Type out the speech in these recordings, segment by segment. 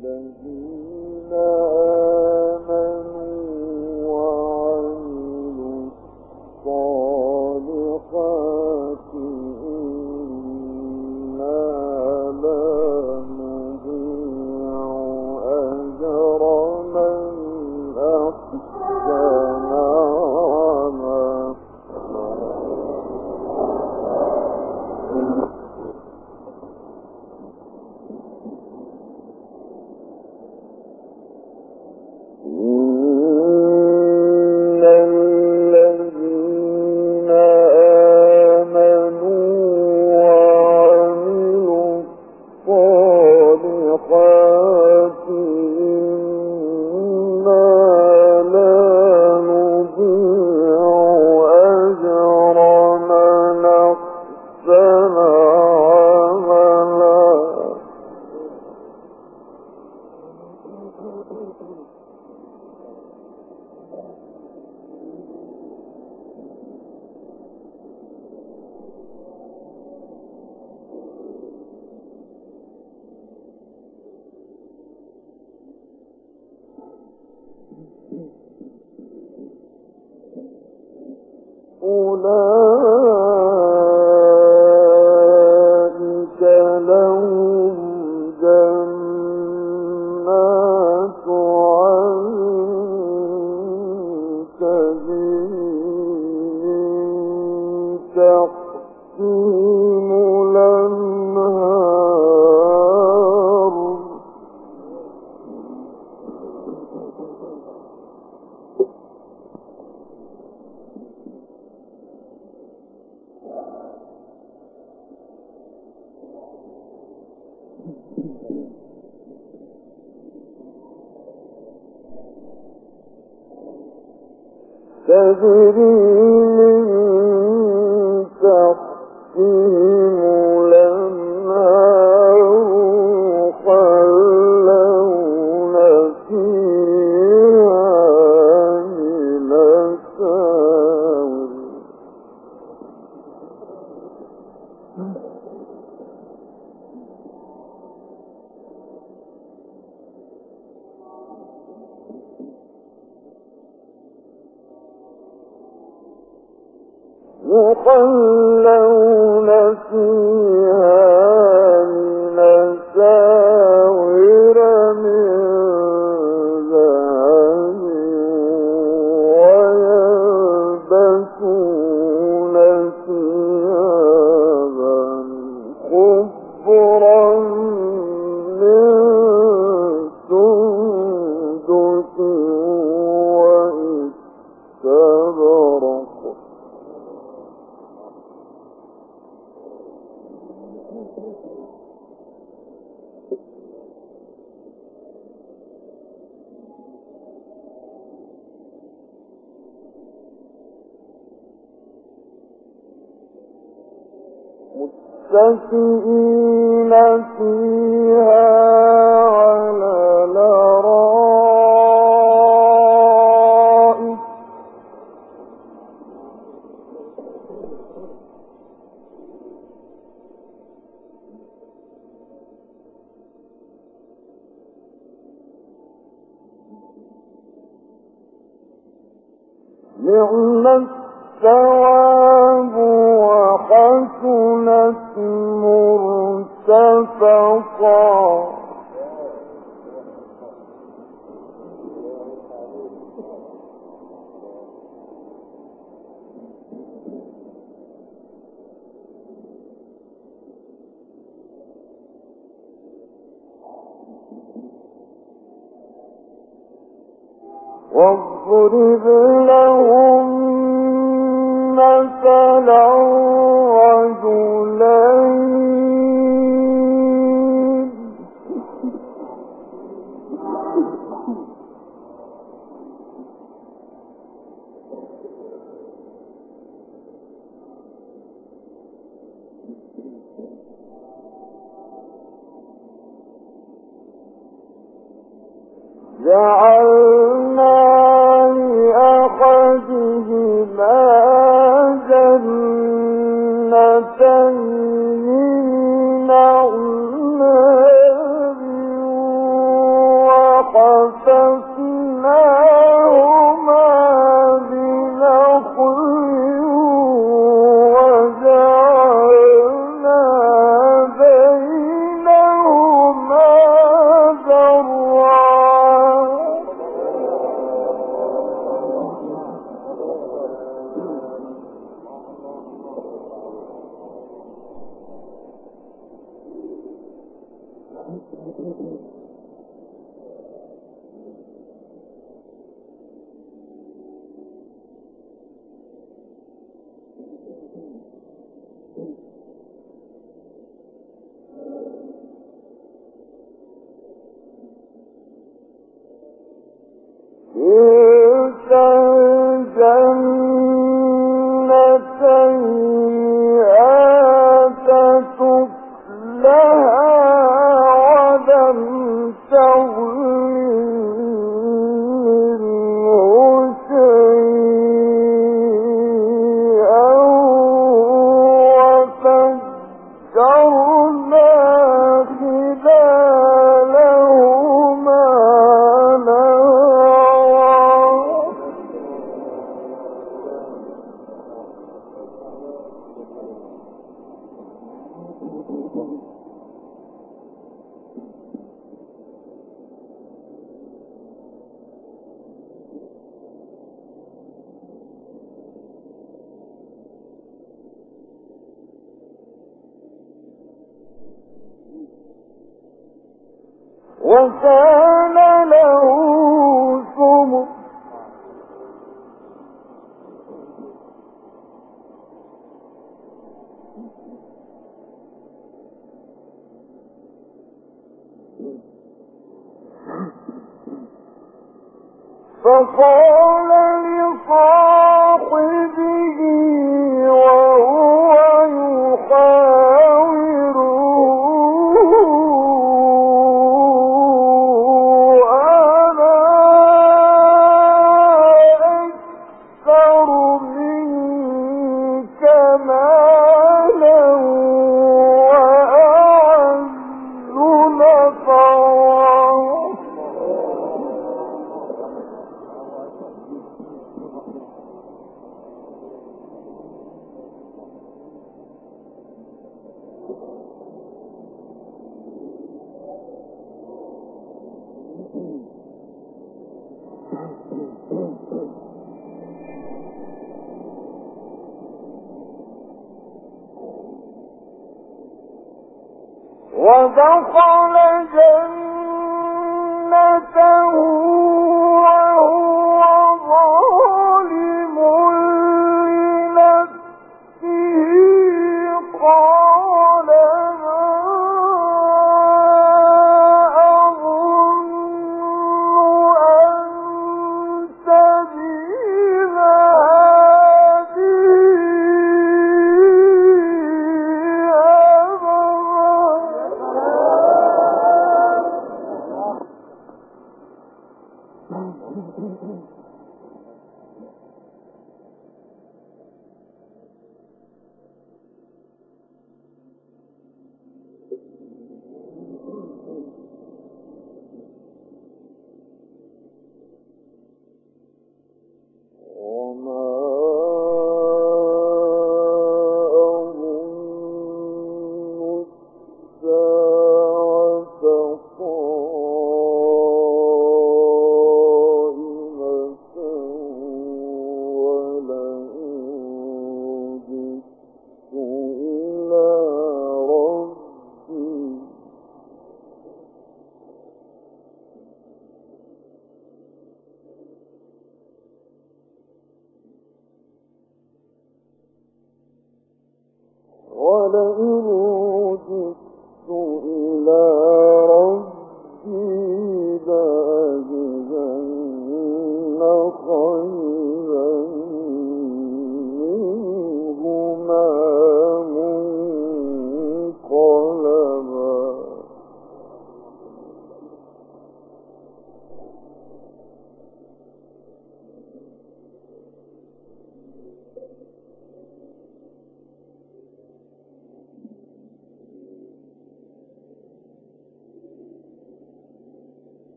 يخلون متكئين فيها وكان له ثمر ودخل جنته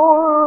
يَعْلَمُونَ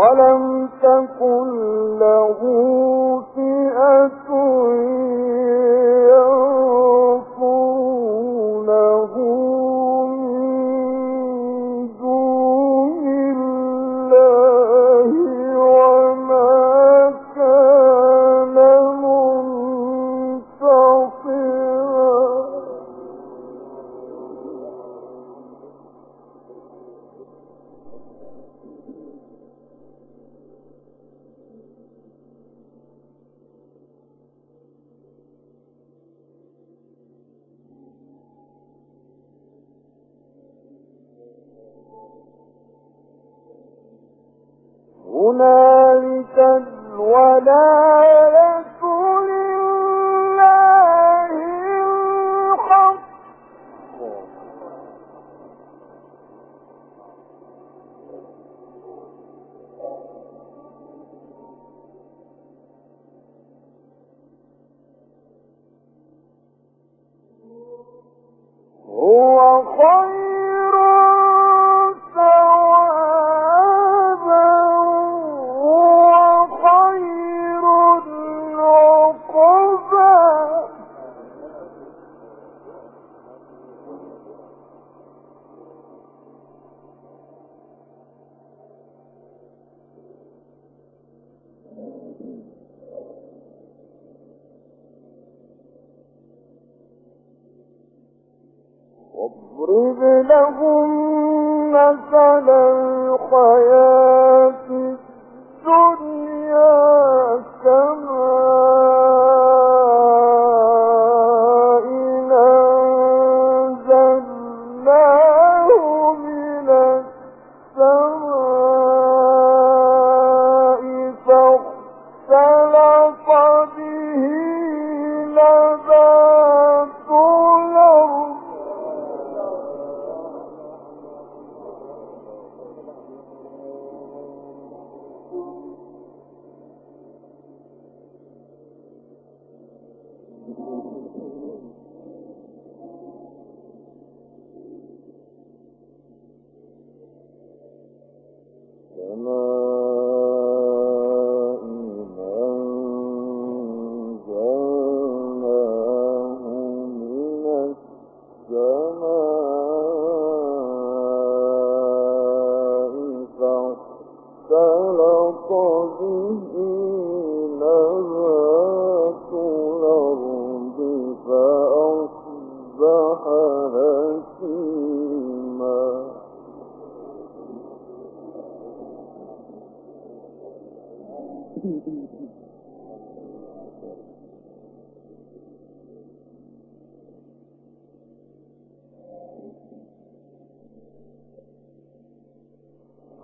ولم تكن له فئة هنالك الولاية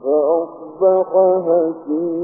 فأصبح هشيما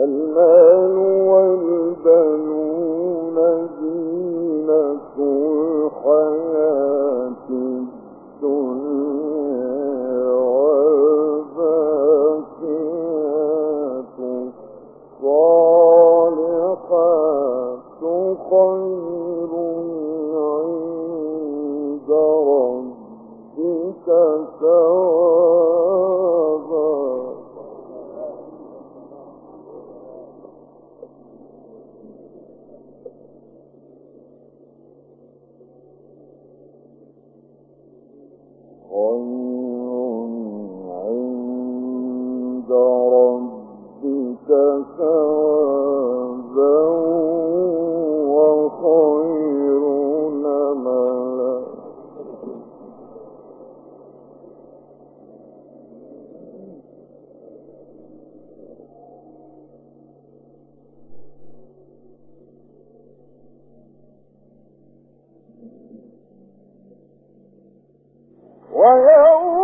المال ويوم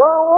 Whoa!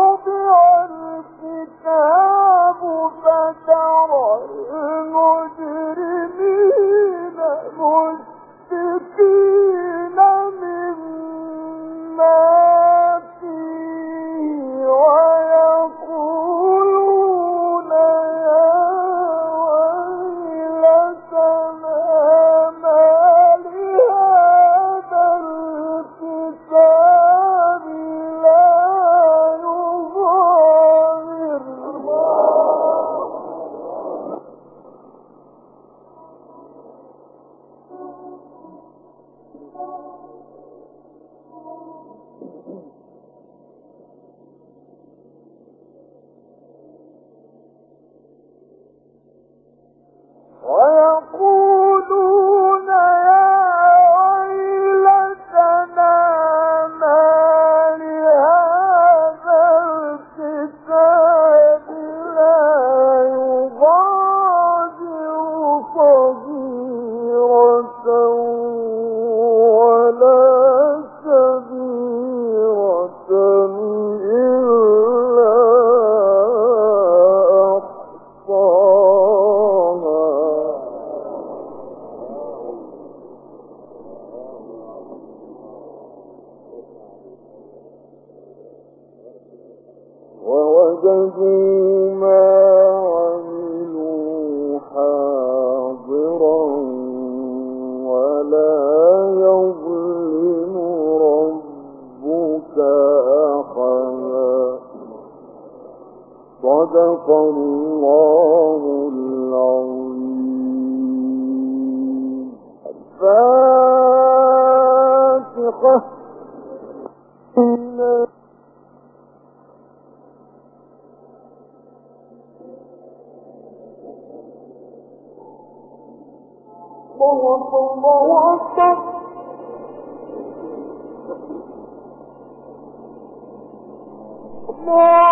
الله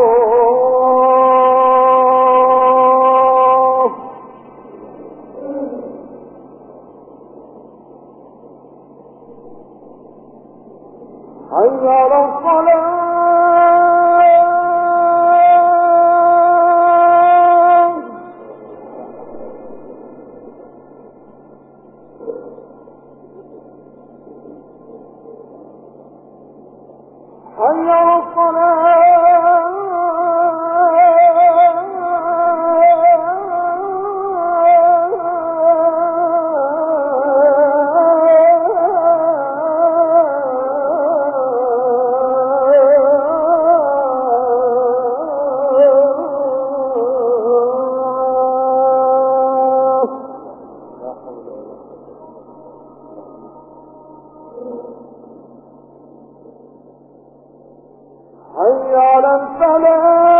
على الفلاح.